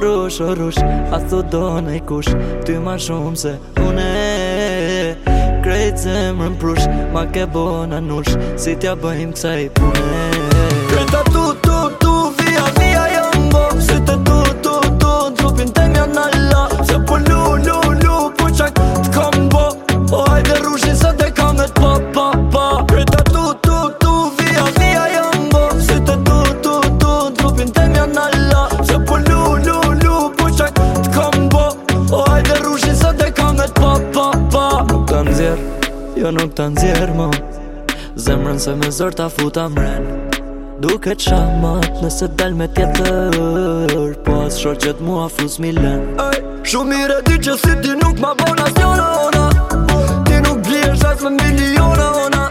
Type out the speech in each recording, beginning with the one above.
rush, o rush A thu do në i kush Ty ma shumë se une Krejt se më më prush Ma ke bo në nush Si tja bëjmë kësa i pune atut jo nuk të nëzirë më Zemrën se me zërë ta futa mrenë Duke e qamat nëse dal me tjetër Po asë shorë që t'mu a fluz mi lenë Shumë i redi që si ti nuk ma bona s'jona ona Ti nuk bli e me miliona ona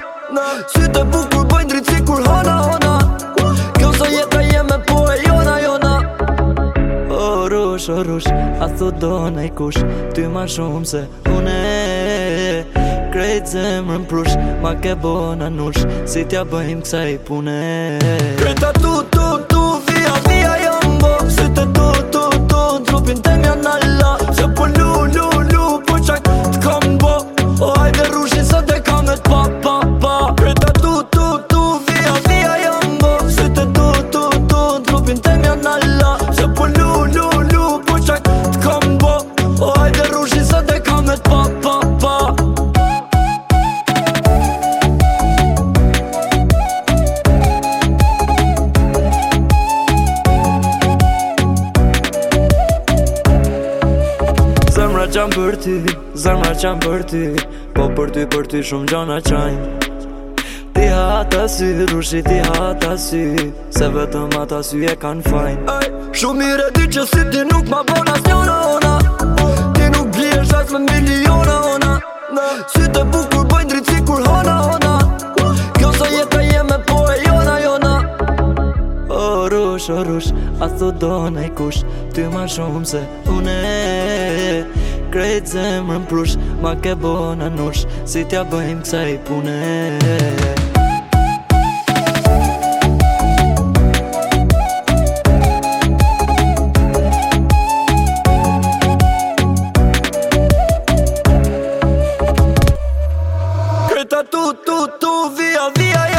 Si të buf kur bëjnë drici kur hona ona Kjo së jetë a jeme po e jona jona O rush, o rush, a thudon kush Ty ma shumë se une krejt zemrën në prush Ma ke bo në nush, si tja bëjmë kësa i pune Krejta tu, tu, tu, via, via jam bo Sy të tu, tu, tu, trupin të mja në qam për ty Zarma qam për ty Po për ty për ty shumë gjona qajm Ti ta sy, rushi ti ta sy Se vetëm ata sy e kan fajn Shumë i redi që si ti nuk ma bon as njona ona Ti nuk blie shas me miliona ona Sy të bukur bëjnë drici kur hona ona Kjo sa jetë e jeme po e jona jona O rush, o rush, a thot do në kush Ty ma shumë se une e e e krejt zemrën prush Ma ke bona nush Si t'ja bëjmë kësa i pune Krejta tu, tu, tu, via, via, ja